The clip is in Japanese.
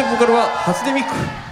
しボーカルは初音ミック。